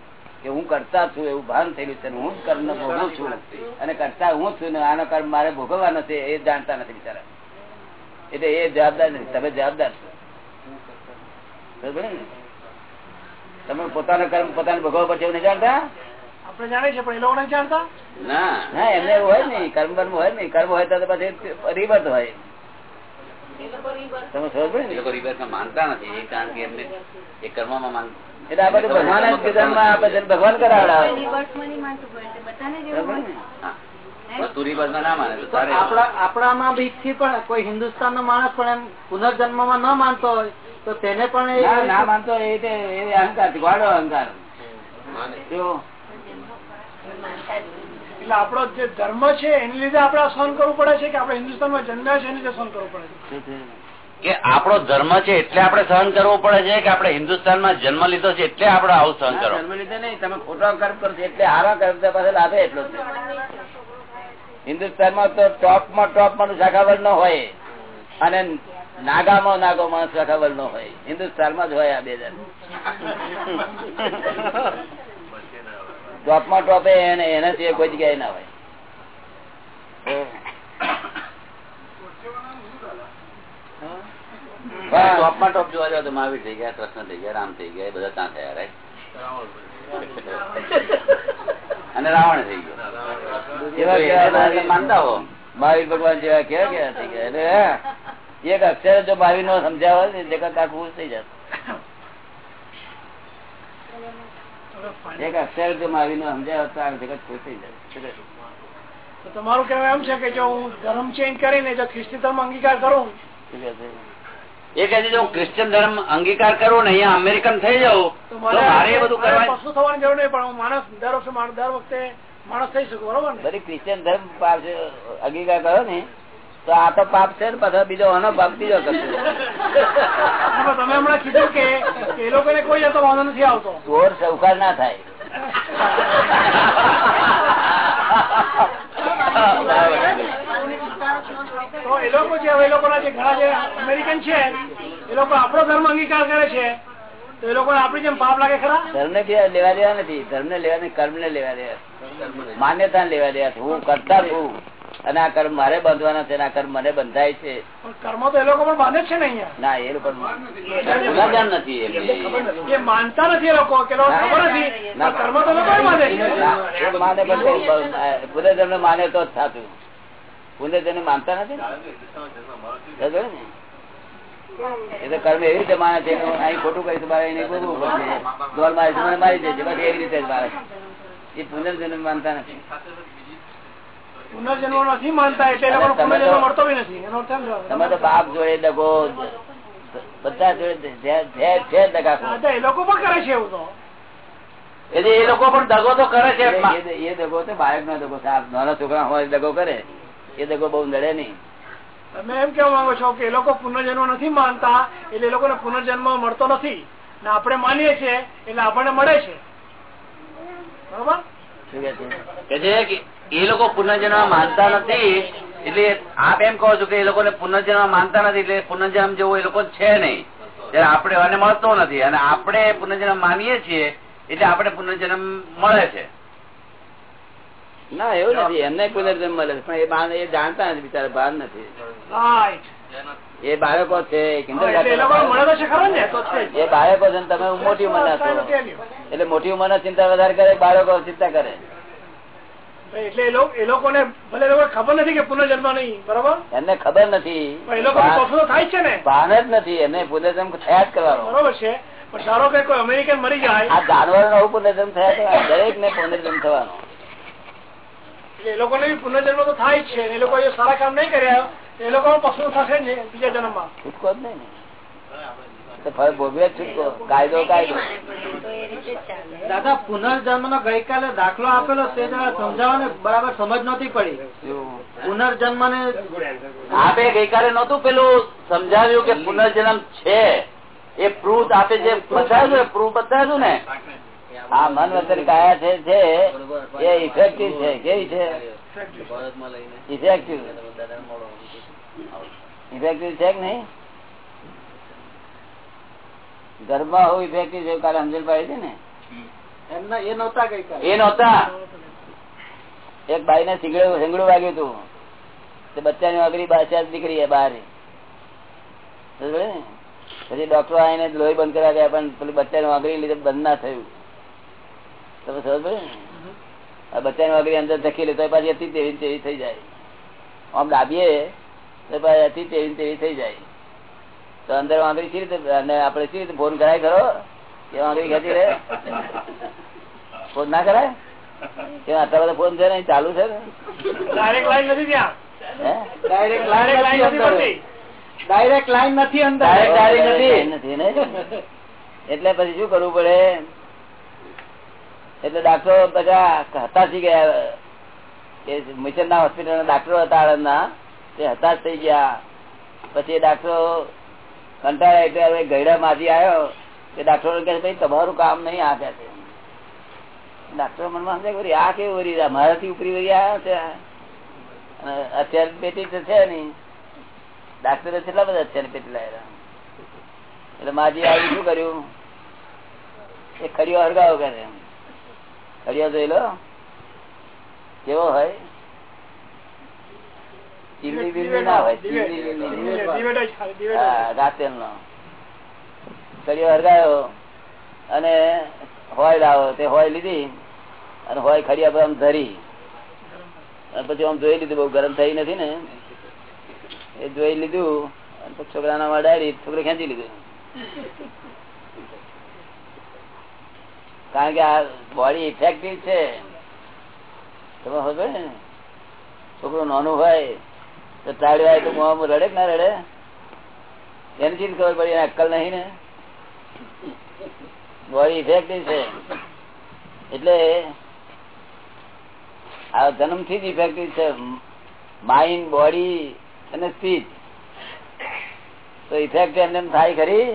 કે હું કરતા છું એવું ભાન થયેલું છે હું જ કર્મ ભોગવું છું. અને કરતા હું છું ને આનો કર્મ મારે ભોગવવાનો છે એ જાણતા નથી બિચારા. એટલે એ જવાબદાર નથી. તમે જવાબદાર છો? તમે પોતાના કર્મ પોતાને ભોગવવા પડશે એવું નહીં જાણતા? આપણે પણ એ લોકો જાણતા? ના. ના એમને એવું હોય નહીં. કર્મ કર્મ હોય નહીં. કર્મ હોય તો પછી રિબર્થ હોય. તમે સમજ પડી ને? માનતા નથી કારણ કે એમને એ કર્મમાં માનતા એટલે આ બધું ભગવાન જ વિધાનમાં આ બધું ભગવાન કરાવડાવે. આપણામાં થી પણ કોઈ હિન્દુસ્તાન નો માણસ પણ એમ પુનર્જન્મમાં ન માનતો હોય તો તેને પણ ના માનતો એ અહંકાર છે, અહંકાર. એટલે આપણો જે ધર્મ છે એની લીધે આપણે સહન કરવું પડે છે કે આપણે હિન્દુસ્તાનમાં જન્મ્યા છે એને લીધે સહન કરવું પડે છે? કે આપણો ધર્મ છે એટલે આપણે સહન કરવો પડે છે કે આપણે હિન્દુસ્તાનમાં જન્મ લીધો છે એટલે આપણે આવું સહન કરો. જન્મ લીધે નહીં તમે ખોટો કર્મ કરો એટલે હારા કર્મ પાસે લાભે એટલો હિન્દુસ્તાનમાં તો ટોપમાં ટોપમાં શાખાવર ન હોય. અને નાગામાં નાગો માણસ શાખાવર ન હોય. હિન્દુસ્તાનમાં જ હોય આ બે જણ. ટોપમાં ટોપે એને એના સિવાય કોઈ જગ્યાએ ના હોય. ટોપમાં ટોપ જોવા જાવ તો મહાવીર થઈ ગયા કૃષ્ણ થઈ ગયા રામ થઈ ગયા એ બધા ત્યાં થયા રાઈટ અને રાવણ થઈ ગયો. તો માનતા હો. મહાવીર ભગવાન જેવા કેવા કેવા થઈ ગયા એટલે એક અક્ષર જો મહાવીર નો સમજાવે ને જગત આખું થઈ જશે. એક અક્ષર જો મહાવીર નો સમજાવે તો આ જગત ખુશ થઈ જશે. તમારું કહેવું એમ છે કે જો હું ધર્મ ચેન્જ કરીને જો ખ્રિસ્તી ધર્મ અંગીકાર કરું? એ કહે છે હું ક્રિશ્ચિયન ધર્મ અંગીકાર કરું ને અહીંયા અમેરિકન થઈ જાઉં તો મારે બધું કરવા પશુ થવાની જરૂર નહીં પણ હું માણસ દર વખતે દર વખતે માણસ થઈ શકું બરોબર ને? બધી ક્રિશ્ચિયન ધર્મ અંગીકાર કરો ને તો આ તો પાપ છે ને પાછો બીજો આનો પાપ બીજો કરશે. તમે હમણાં કીધું કે કે એ લોકોને કોઈ જતો વાંધો નથી આવતો. ચોર સૌકાર ના થાય. (laughs) તો એ લોકો જે હવે એ લોકોના જે ઘણા જે અમેરિકન છે એ લોકો આપણો ધર્મ અંગીકાર કરે છે. તો એ લોકોને આપણી જેમ પાપ લાગે ખરા? ધર્મ ને લેવા દેવા નથી. ધર્મ ને લેવા કર્મ ને લેવા દેવા. માન્યતા લેવા દેવા. હું કરતા છું. અને આ કર્મ મારે બાંધવાના છે આ કર્મ મને બંધાય છે. કર્મ તો એ લોકો પણ બાંધે જ છે ને અહીંયા. ના એ લોકો નથી એ માનતા નથી એ લોકો કે ખબર નથી. કર્મ તો લોકો પણ બાંધે છે. ના, એ માને પણ માને તો જ થતું. પુનર્જન્મ માનતા નથી ને? એ તો કર્મ એવી રીતે માને છે અહીં ખોટું કરીશ મારે એને ભોગવવું પડશે. ગોળ મારીશ મને મારી દેશે બસ એવી રીતે જ મારે એ પુનર્જન્મ માનતા નથી. પુનર્જન્મ નથી માનતા એટલે એ લોકોને તમે તો- પુનર્જન્મ મળતો નથી. એનો અર્થ એમ છે. તમે તો બાપ જોડે દગો બધા જોડે એ લોકો પણ કરે છે એવું તો. એ લોકો પણ દગો તો કરે છે એ- દગો તો બાળક નો દગો નાના છોકરા હોય દગો કરે. એ દગો બહુ નડે નહીં. તમે એમ કેવા માંગો છો કે એ લોકો પુનર્જન્મ નથી માનતા એટલે એ લોકોને પુનર્જન્મ મળતો નથી. ને આપણે માનીએ છીએ એટલે આપણને મળે છે. બરોબર? એ લોકો પુનર્જન્મ માનતા નથી એટલે આપ એમ કહો છો કે એ લોકોને પુનર્જન્મ માનતા નથી એટલે પુનર્જન્મ જેવો એ લોકો છે નહીં. ત્યારે આપણે મળતો નથી. અને આપણે પુનર્જન્મ માનીએ છીએ એટલે આપણે પુનર્જન્મ મળે છે. ના એવું નથી. એમને પુનર્જન્મ મળે પણ એ બાળ એ જાણતા નથી બિચારા ભાન નથી. એ બાળકો છે એ બાળકો છે તમે મોટી ઉંમરના છો. એટલે મોટી ઉંમરના ચિંતા વધારે કરે બાળકો ચિંતા કરે. એટલે એ લોકોને ભલે એ ખબર નથી કે પુનર્જન્મ નહીં બરોબર? એમને ખબર નથી. પણ એ લોકો થાય છે ને. ભાન જ નથી. એમને પુનર્જન્મ થયા જ કરવાનો. બરોબર છે. પણ ધારો કે કોઈ અમેરિકન મરી જાય. આ જાનવર નો પુનર્જન્મ થયા દરેક ને પુનર્જન્મ થવાનો. એ લોકોને બી પુનર્જન્મ તો થાય છે. એ લોકો સારા કામ નહીં કર્યા. એ લોકો પક્ષો થશે ને બીજા જન્મમાં. છૂટકો જ નહીં ને. તો ફળ ભોગવે જ છૂટકો. કાયદો કાયદો. તો એ રીતે જ ચાલે દાદા પુનર્જન્મ નો ગઈકાલે દાખલો આપેલો તે જરા સમજાવવાને બરાબર સમજ નતી પડી. પુનર્જન્મ ને આપે ગઈકાલે નતું પેલું સમજાવ્યું કે પુનર્જન્મ છે. એ પ્રૂફ આપે જે બતાવ્યું ને પ્રૂફ બતાવ્યું ને. આ મન વચન કાયા છે છે એ ઇફેક્ટિવ છે કેવી છે? ઇફેક્ટિવ ઇફેક્ટિવ છે કે નહીં? ગરબા હોવું ઇફેક્ટિવ છે કાલે સમજણ પાડી છે ને? એ નહોતા એ નહોતા? એક બાઈ ને સિંગડું સિંગડું વાગ્યું હતું તે બચ્ચાની વાગરી બાદશાહ છે બહાર? પછી ડોક્ટરો આવીને લોહી બંધ કરાવ્યા ગયા પણ પેલી બચ્ચાની વાગરી લીધે બંધ ના થયું. તમે સમજ પડે ને? આ બચ્ચાની વાગરી અંદર ધકી લે તો પાછી હતી તેવી તેવી થઈ જાય. આમ દાબીએ તો પાછી હતી તેવી તેવી થઈ જાય. તો અંદર વાંગરી સી રીતે અને આપણે સી રીતે ફોન કરાય ખરો? કે વાંગરી ખેતી રે ફોન ના કરાય? કે આટલા બધા ફોન છે ને ચાલુ છે ને? ડાયરેક્ટ લાઈન નથી ત્યાં. ડાયરેક્ટ ડાયરેક્ટ લાઈન લાઈન નથી નથી અંદર. પડતી ડાયરેક્ટ લાઈન નથી અંદર. Direct line નથી. નથી. એટલે પછી શું કરવું પડે? એટલે ડાક્ટરો બધા હતાશી ગયા. એ મિશન ના હોસ્પિટલ ના ડાક્ટરો હતા આણંદના. તે હતાશ થઈ ગયા. પછી ડાક્ટરો કંટાળ્યા એટલે હવે ગયડા માજી આવ્યો. તે ડાક્ટરો કહે ભાઈ, તમારું કામ નહીં આ કહે ડાક્ટરો મનમાં સમજે આ કેવું વળી મારાથી ઉપરી વળી આવ્યા છે? અત્યારે પેટી તો છે નહીં. ડાક્ટરે કેટલા બધા અત્યારે પેટી લાવ્યા? એટલે માજી આવી શું કર્યું? એ ખરીઓ હરગાવો કરે. ખડીઓ જોઈ લો. કેવો હોય? ચીમની બીમની ના હોય ચીમની. હા, રાતેલનો કડીઓ હરગાયો અને હોય લાવો તે હોય લીધી અને હોય ખડિયા પર આમ ધરી. અને પછી આમ જોઈ લીધું બહુ ગરમ થઈ નથી ને. એ જોઈ લીધું અને છોકરાના માં ડાયરી છોકરે ખેંચી લીધું. કારણ કે આ બોડી ઇફેક્ટિવ છે. છોકરું નાનું હોય, તો ટાળ્યું હોય તો રડે કે ના રડે? એની ચીજ ખબર પડી અક્કલ નહીં ને? બોડી ઇફેક્ટિવ છે. એટલે આ જન્મથી જ ઇફેક્ટિવ છે. માઇન્ડ બોડી અને સ્પીચ તો ઇફેક્ટ એમને એમ થાય ખરી?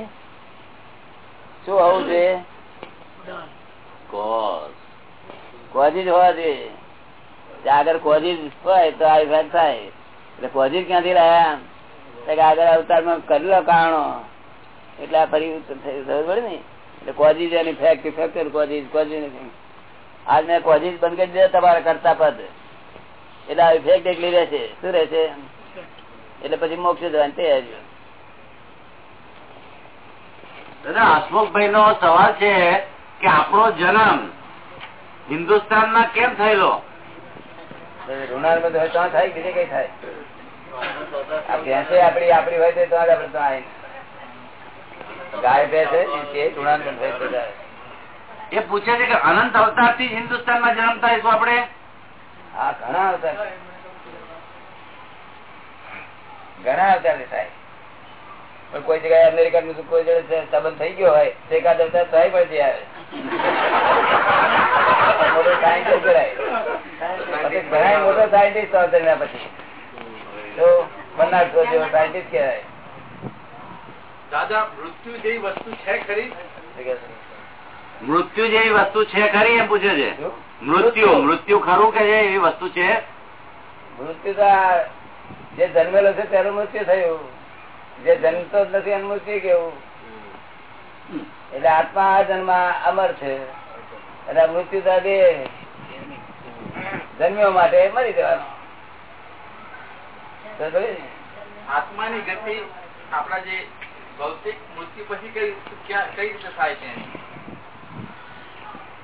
શું હોવું જોઈએ? કોઝ. એટલે આ ફરી ખબર પડે ને? એટલે કરતા પદ. એટલે આ ઇફેક્ટ એકલી રહેશે એટલે પછી મોક્ષ જવાની તૈયારી દાદા હસમુખભાઈ નો સવાલ છે કે આપણો જન્મ હિન્દુસ્તાનમાં કેમ થયેલો? ઋણાર બધું હોય તો થાય બીજે કઈ થાય. ભેંસે આપડી આપડી હોય તો આપડે તો ગાય બધા એ પૂછે છે કે અનંત અવતારથી હિન્દુસ્તાનમાં જન્મ થાય હશું આપણે? હા ઘણા અવતાર ઘણા અવતાર થાય. પણ કોઈ જગ્યાએ અમેરિકા નું કોઈ જગ્યાએ સંબંધ થઈ ગયો હોય તો એકાદ અવતાર પણ જે આવે. મોટો સાયન્ટિસ્ટ કરાય ઘણા મોટો સાયન્ટિસ્ટ અવતાર ના પછી. તો બનારસો જેવો સાયન્ટિસ્ટ કહેવાય. દાદા મૃત્યુ જેવી વસ્તુ છે ખરી? મૃત્યુ જેવી વસ્તુ છે ખરી એમ પૂછે છે. મૃત્યુ મૃત્યુ. ખરું કે છે એવી વસ્તુ છે? મૃત્યુ તો જે જન્મેલો છે તેનું મૃત્યુ થયું. જે જન્મતો જ નથી એનું શું કેવું? એટલે આત્મા આ જન્મ અમર છે. એટલે મૃત્યુ તો જન્મ્યો માટે મરી જવાનો? આત્માની ગતિ આપણા જે ભૌતિક મૃત્યુ પછી કઈ કઈ રીતે થાય છે?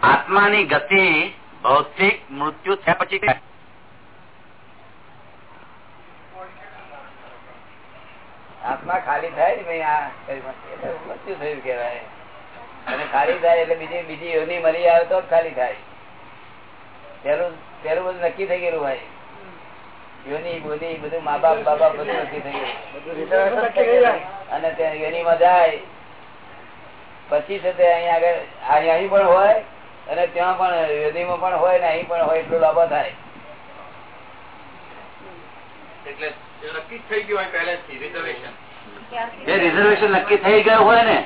આત્માની ગતિ ભૌતિક મૃત્યુ થયા પછી આત્મા ખાલી થાય ને આ મૃત્યુ થયું કેવાય અને ખાલી થાય એટલે બીજી બીજી યોની મરી આવે તો ખાલી થાય. પેલું પેલું બધું નક્કી થઈ ગયેલું હોય યોની બોની બધું મા બાપ બાબા બધું નક્કી થઈ ગયું. અને ત્યાં યોનીમાં જાય. પછી છે તે અહીં આગળ અહીં અહીં પણ હોય અને ત્યાં પણ યોનીમાં પણ હોય ને અહીં પણ હોય એટલો લાભો થાય. એટલે નક્કી થઈ ગયું હોય પહેલેથી રિઝર્વેશન એ રિઝર્વેશન નક્કી થઈ ગયું હોય ને.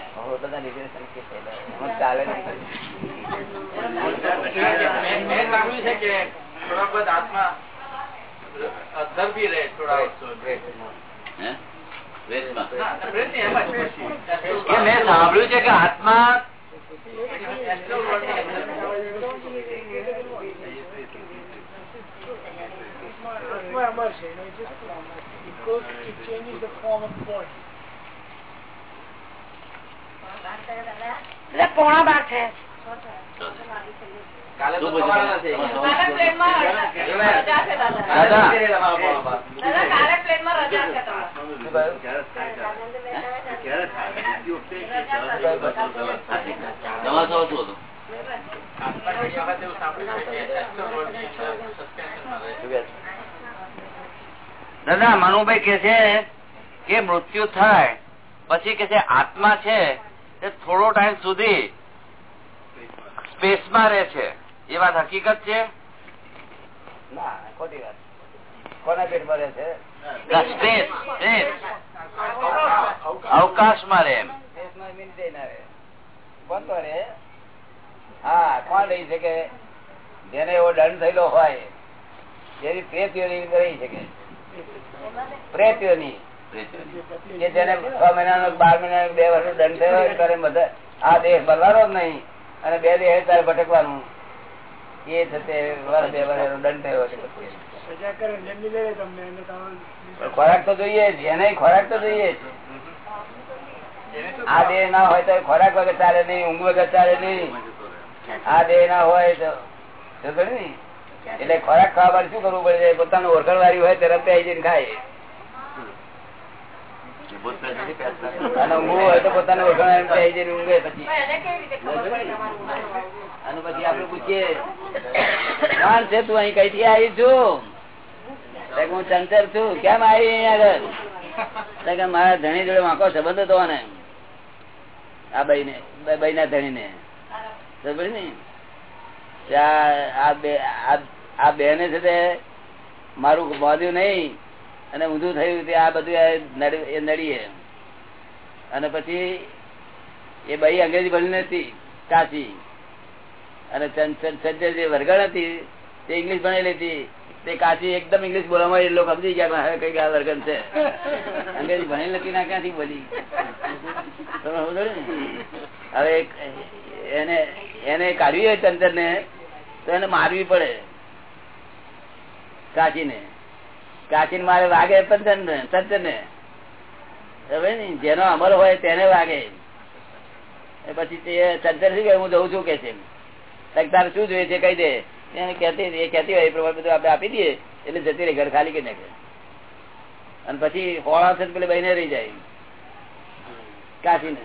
મેં સાંભળ્યું છે કે આત્મા અમર છે અને it changes the form of body એટલે પોણા બાર છે કાલે તો શું પૂછ્યું? થવાના છે. કાલે પ્લેનમાં રજા છે દાદા. માં મનુભાઈ કે છે કે મૃત્યુ થાય પછી કે છે આત્મા છે તે થોડો ટાઈમ સુધી સ્પેસમાં રહે છે. એ વાત હકીકત છે? ના ખોટી વાત. કોના પેટમાં રહે છે? સ્પેસ સ્પેસ અવકાશમાં રહે એમ. દેશમાં મિનિટે ના રહે. કોણ તો રહે? હા કોણ રહી શકે? જેને એવો દંડ થયેલો હોય જેની પ્રેત રહી શકે. પ્રેતીઓની. કે જેને છ મહિનાનો બાર મહિના બે વર્ષ દંડ થયો ત્યારે બધા આ દેહ બદલાનો જ નહીં. અને બે દેહ તારે ભટકવાનું. એ વર્ષ બે વર્ષ દંડ થયો ખોરાક તો જોઈએ જ. એને ખોરાક તો જોઈએ જ. આ દેહ ના હોય તો ખોરાક વગર ચાલે નહીં ઊંઘ વગર ચાલે નહીં. આ દેહ ના હોય તો તો ને? એટલે ખોરાક ખાવા માટે શું કરવું પડે? પોતાનું ઓળખણ વાળી હોય તરત આવી જઈને ખાય. અને ઊંઘવું હોય તો પોતાનું ઓળખણ આવી જઈને ઊંઘે પછી. એને કેવી રીતે ખબર પડી તમારું? અને પછી આપડે પૂછીએ કોણ છે તું અહીં કઈ થી આવી છું? હું ચંચર છું. કેમ આવી અહીંયા આગળ? કે મારા ધણી જોડે વાંકો સંબંધ હતો ને આ બાઈ ને બાઈ ના ધણી ને? સમજ ને આ- આ બે આ- આ બેને છે તે મારું બાંધ્યું નહીં, અને ઊંધું થયું તે આ બધું એ નડીએ. અને પછી એ બાઈ અંગ્રેજી ભણી નથી કાચી અને સજ્જર જે વર્ગણ હતી, તે ઇંગ્લિશ ભણેલી હતી, તે કાચી એકદમ ઇંગ્લિશ બોલવામાં એ લોકો સમજી ગયા હવે કઈ આ વર્ગણ છે. અંગ્રેજી ભણેલી નથી ના, ક્યાંથી બોલી? તમે સમજો? હવે એને એને કાઢવી હોય ચંચર ને તો એને મારવી પડે. કાચીને. કાચીને મારે વાગે પંચર ને ચંચર ને. હવે જેનો અમલ હોય તેને વાગે. પછી તે ચંચર શું કે હું જઉં છું કે છે તારે શું જોઈએ છે કહી દે. એને કહેતી, એ કહેતી હોય, એ પ્રમાણે બધું આપણે આપી દઈએ, એટલે જતી રહી, ઘર ખાલી કરી નાખે. અને પછી હોળા છે પેલી બહીને રહી જાય. કાચીને.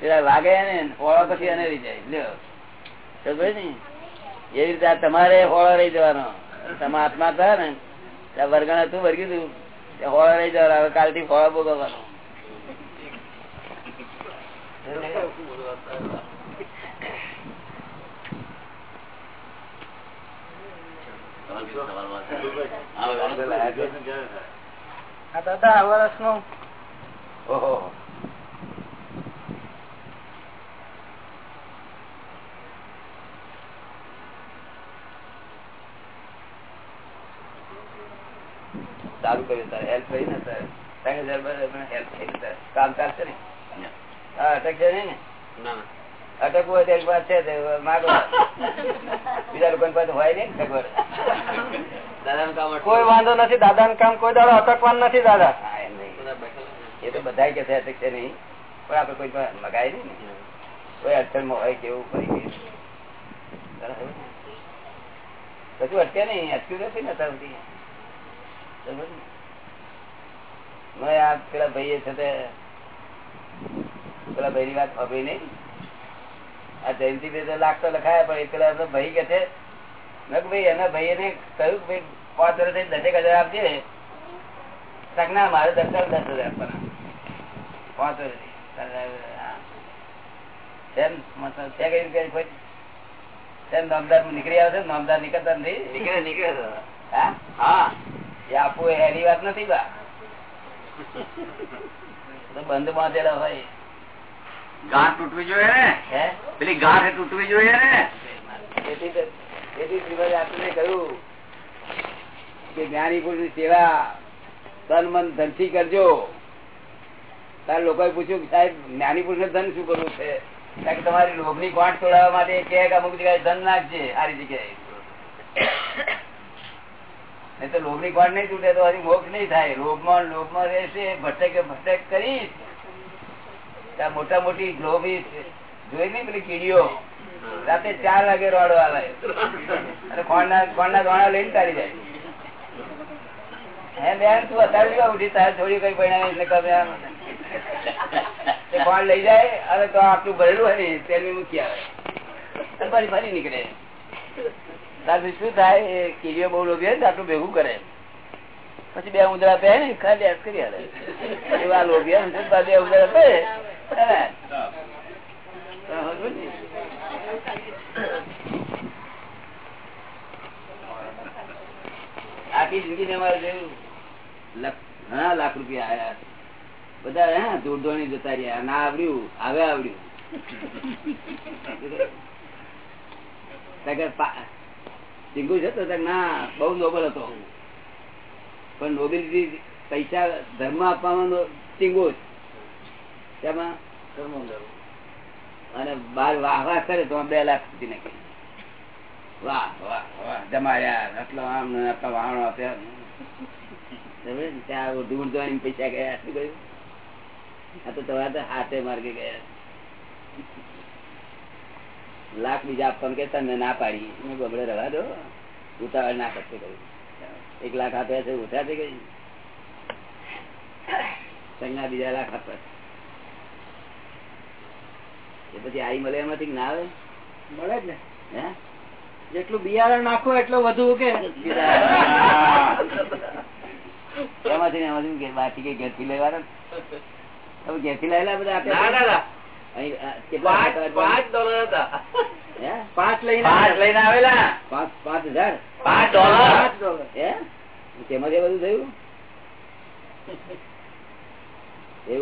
પેલા વાગે ને હોળા પછી એને રહી જાય. લ્યો. એવી રીતે તમારે હોળો રહી જવાનો. તમે આત્મા હતા ને ત્યાં વર્ગણ હતું વર્ગ્યું હતું ત્યાં હોળો રહી જવા હવે કાલથી હોળા ભોગવવાનો. આ દાદા વર્ષનું ઓહો. સારું કર્યું સર હેલ્પ કરી ને તારે. ત્રણ હજાર બરાબર હેલ્પ થઈ કામ ચાલશે ને? હા અટક નહીં ને? અટકવું હોય એક વાત છે માગો. બીજા લોકો પાસે હોય નહીં સગવડ કોઈ વાંધો નથી દાદા નું કામ કોઈ દાડો અટકવાનું નથી દાદા. નહીં. એ તો બધા કે છે અટકશે નહીં. પણ આપડે કોઈ પણ મગાય નહીં ને. કોઈ અડચણમાં હોય કેવું પડી ગયું? કશું અટકે નહીં અટક્યું નથી ને અત્યાર સુધી? મેં આ પેલા ભાઈએ છે તે પેલા ભાઈ ની વાત ખબર નઈ? આ જયંતિ ભાઈ લાખ તો લખાયા પણ એ પેલા એમનો ભાઈ કે છે ભાઈ એના ભાઈ ને કહ્યું કે ભાઈ પાંચ વર્ષ દસેક હજાર આપજે. ના મારે દસ હજાર દસ હજાર આપવાના. પાંચ વર્ષ નામદાર નીકળી આવે છે નામદાર નીકળતા નથી? નીકળે નીકળે હા? હા. એ આપવું એની વાત નથી બા. બંધ બાંધેલા હોય. ગાંઠ તૂટવી જોઈએ ને? પેલી ગાંઠ તૂટવી જોઈએ ને? તેથી શ્રીમદ આપણને કહ્યું કે જ્ઞાની પુરુષ સેવા તન મન ધનથી કરજો. તાર લોકોએ પૂછ્યું કે સાહેબ જ્ઞાની પુરુષ ધન શું કરવું છે? કારણ કે તમારી લોભની ગાંઠ તોડાવવા માટે કે અમુક જગ્યાએ ધન નાખજે સારી જગ્યાએ નહીં તો લોભની ગાંઠ નહીં તૂટે તો હજી મોક્ષ નહીં થાય. લોભમાં લોભમાં રહેશે, ભટકે ભટક કરીશ. મોટા મોટી લોભી જોઈ નઈ પેલી કીડીઓ? રાતે ચાર વાગે રોડો આવે અને ખોણના ખોણના દોણા લઈને તારી જાય. હે બેન, તું અત્યારે ઉઠી? તારે થોડી કઈ પરિણામ એટલે આમ. લઈ જાય અને તો આટલું ભરેલું હોય ને તેલ મૂકી આવે. ફરી નીકળે. ત્યારથી શું થાય? એ કીડીઓ બહુ લોભી હોય ને આટલું ભેગું કરે. પછી બે ઉંદરા પહેરે ને ખાલી એસ કરી હાલે. એવા લોભી બે ઉંદરા પહેરે હે ને? ને? આખી જિંદગી અમારે જેવું ઘણા લાખ રૂપિયા આવ્યા બધા હે ધૂળ જતા રહ્યા. ના આવડ્યું હવે આવડ્યું. (laughs) કારણ કે પા- ચીંગુ છે તો કે ના બહુ નોબલ હતો. પણ નોબેલિટી પૈસા ધર્મ આપવામાં નો- તેમાં અને બાર વાહ વાહ કરે તો બે લાખ સુધી નાખી વાહ વાહ વાહ જમાડ્યા આટલો આમ આટલો વાહણો આપ્યા? ત્યાં ધૂળ ધોવાની પૈસા ગયા શું કહ્યું આ તો તમારે હાથે માર્ગે ગયા. લાખ બીજા આપવાનું કે તમે ના પાડી. મેં રવા દો. ઉતાવળ ના કરશે કહ્યું એક લાખ આપ્યા છે ઉઠા છે કઈ સંજ્ઞા બીજા લાખ આપ્યા છે. એ પછી આઈ મળે એમાંથી ના આવે? મળે જ ને. હે? જેટલું બિયારણ નાખો એટલું વધુ કે એમાંથી એમાંથી બાકી કઈ ઘેરથી લેવાના? હવે ઘેરથી લાવેલા બધા એવું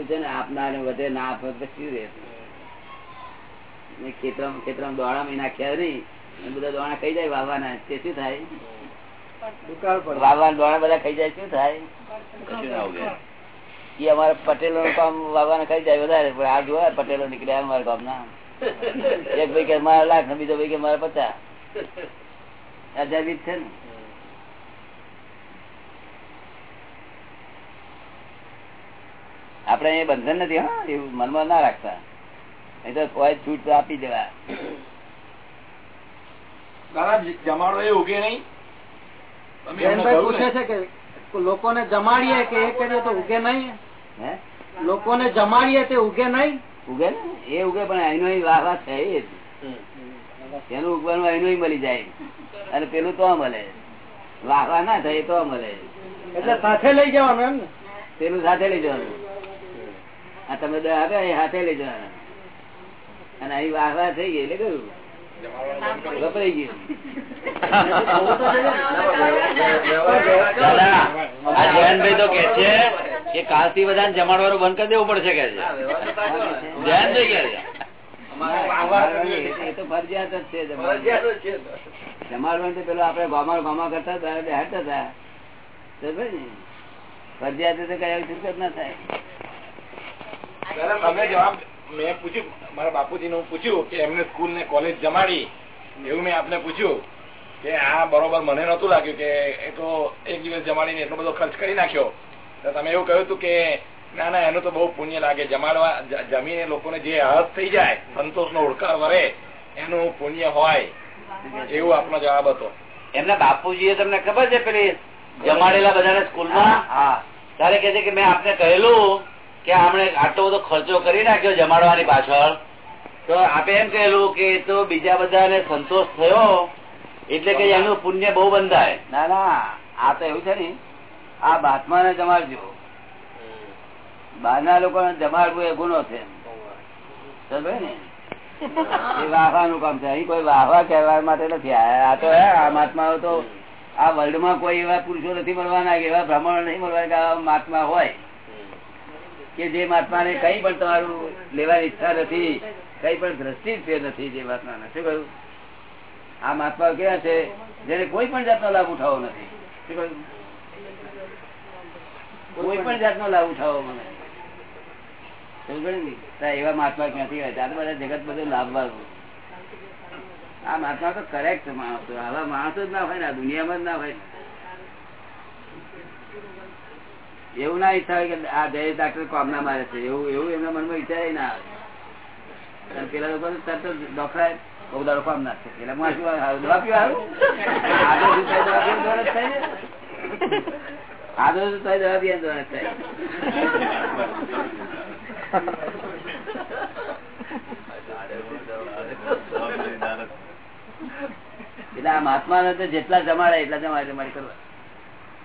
છે ને આપનાર ને વધે ના આપે રહે. ખેતરમાં ખેતરમાં દોણા મહિના નાખ્યા નહીં. બધા દોણા ખાઈ જાય વાવાના તે શું થાય? દુકાળ પર વાવવાના દોડા બધા ખાઈ જાય શું થાય. એ અમારે પટેલો નું કામ વાવવાના ખાઈ જાય વધારે પણ આ જોવા પટેલો નીકળ્યા અમારા કામ ના એક ભાઈ કે મારા લાખ ને બીજો ભાઈ કે મારા પચાસ. અજાબી છે ને. આપડે એ બંધન નથી હા એવું મનમાં ના રાખતા. એ તો કોઈ છૂટ તો આપી દેવા. દાદા જમાડો એ ઉગે નહીં. પૂછે છે કે લોકોને જમાડીએ કે એ કરીએ તો ઉગે નહીં? હે? લોકોને જમાડીએ તે ઉગે નહીં? ઉગે ને? એ ઉગે પણ એનો વાહ થાય એનું ઉગવાનું એનું મળી જાય. અને પેલું તો મળે. વાહવા વાહ ના થાય તો મળે. એટલે સાથે લઈ જવાનું એમ ને? પેલું સાથે લઈ જવાનું. આ તમે એ સાથે લઈ જવાના. અને અહીં વાહ વાહ થઈ ગઈ એટલે કયું? વપરાઈ ગયું દાદા આ જયંતભાઈ બધા જમાડવાનું બંધ કરી દેવું પડશે કે જયંતભાઈ કે છે જમાડવાનું પેલો આપડે ગામા ગામા કરતા હતા બેહાડતા હતા? ફરજિયાત કઈ આવી ના થાય તમે જવાબ મેં પૂછ્યું મારા બાપુજી હું પૂછ્યું કે એમને સ્કૂલ ને કોલેજ જમાડી એવું મેં આપને પૂછ્યું કે આ બરોબર મને નતું લાગ્યું કે એ તો એક દિવસ જમાડીને એટલો બધો ખર્ચ કરી નાખ્યો. તો તમે એવું કહ્યું હતું કે ના ના એનું તો બહુ પુણ્ય લાગે. જમાડવા જમીને લોકોને જે હસ થઈ જાય સંતોષ નો ઉડકાર વરે એનું પુણ્ય હોય. એવું આપનો જવાબ હતો. એમના બાપુજી તમને ખબર છે પેલી જમાડેલા બધાને સ્કૂલમાં હા. ત્યારે કે છે કે મેં આપને કહેલું કે આપણે આટલો બધો ખર્ચો કરી નાખ્યો જમાડવાની પાછળ? તો આપે એમ કહેલું કે તો બીજા બધાને સંતોષ થયો એટલે કે એનું પુણ્ય બહુ બંધાય. ના ના આ તો એવું છે ને. આ બાતમા ને જમાડજો બહારના લોકોને જમાડવું એ ગુનો છે. ને? એ વાહવાનું કામ છે. અહીં કોઈ વાહવા કહેવા માટે નથી આ આ તો હે, આ મહાત્માઓ તો આ વર્લ્ડમાં કોઈ એવા પુરુષો નથી મળવાના કે એવા બ્રાહ્મણ નહીં મળવાના કે મહાત્મા હોય. કે જે મહાત્માને કઈ પણ તમારું લેવાની ઈચ્છા નથી, કઈ પણ દ્રષ્ટિ નથી જે મહાત્માને શું કહ્યું? આ મહાત્મા કેવા છે? જેને કોઈ પણ જાતનો લાભ ઉઠાવો નથી. શું કહ્યું? કોઈ પણ જાતનો લાભ ઉઠાવો મને ને? એવા મહાત્મા ક્યાંથી હોય? આ બધા જગત બધું લાભવાનું આ મહાત્મા તો કરેક્ટ માણસો આવા માણસો જ ના હોય ને, આ દુનિયામાં જ ના હોય ને. એવું ના ઈચ્છા કે આ જય ડાક્ટર કોમ ના મારે છે. એવું એવું એમના મનમાં વિચારે ના આવે. પેલા લોકો તરત ડોકરાય બહુ કામ ના છે. એટલે હું શું દવા પીવા આવું? આદો શું થાય, દવા પીવા દ્વારા થાય એટલે આ મહાત્મા જેટલા જમાડે એટલા જમાડે જમાડે કરવા.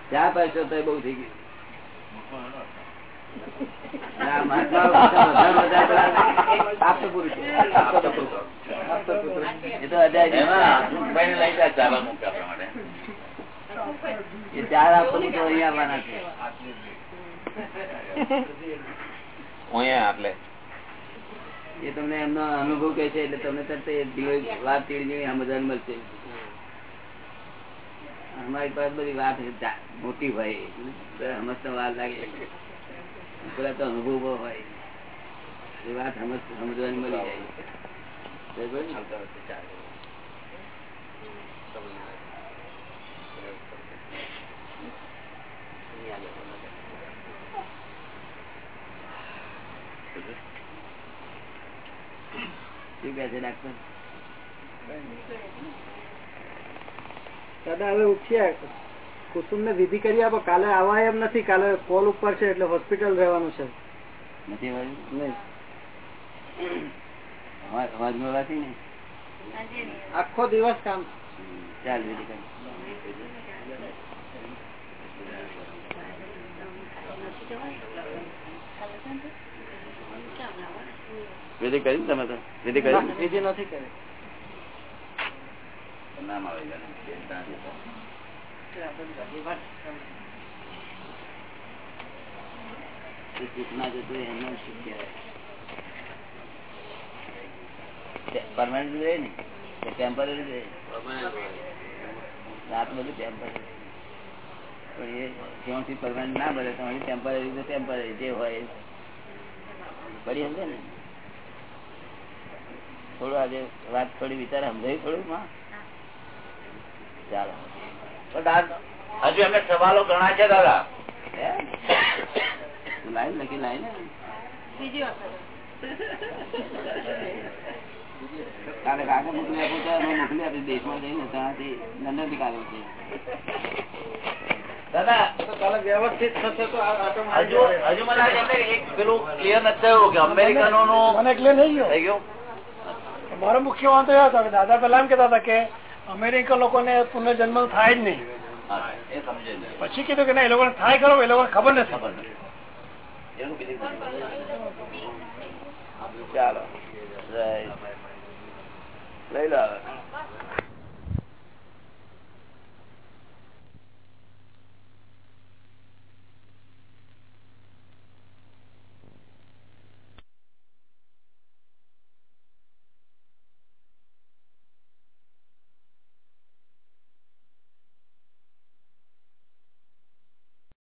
ત્યાં પૈસો તો બહુ થઈ ગયું. એ તમને એમનો અનુભવ કહે છે એટલે તમને તરત વાત તીડી સમજણ મળશે. અમારી પાસે બધી વાત મોટી હોય સમજતા વાર લાગે. પેલા તો અનુભવ હોય. એ વાત સમજવાની મળી જાય. શું કહે છે, ડાક્ટર? દાદા હવે ઉઠ્યા કુસુમ ને વિધિ કરી આપો કાલે આવા એમ નથી. કાલે કોલ ઉપર છે એટલે હોસ્પિટલ રહેવાનું છે. નથી આખો દિવસ કામ. ચાલ વિધિ કરી. વિધિ કરી ને તમે તો? વિધિ કરી? વિધિ નથી કરી. નામ આવે રહે ને? રહે? રાત બધું temporary. પણ એ જ્યાંથી permanent ના બને ત્યાંથી ટેમ્પરરી તો જે હોય. પડી સમજે ને? થોડું આજે વાત થોડી વિચાર સમજાવી થોડું માં. ચાલો. હજુ એમને સવાલો ઘણા છે દાદા? લાઈન લખી લાઈન કાલે કાગળ મને એક પેલું મારો મુખ્ય વાંધો એ હતો કે દાદા પેલા એમ કેતા હતા કે અમેરિકા લોકોને પુનર્જન્મ થાય જ નહીં. પછી કીધું કે ના એ લોકો થાય ખરો એ લોકો ખબર નથી. ખબર ચાલો. લઈ લો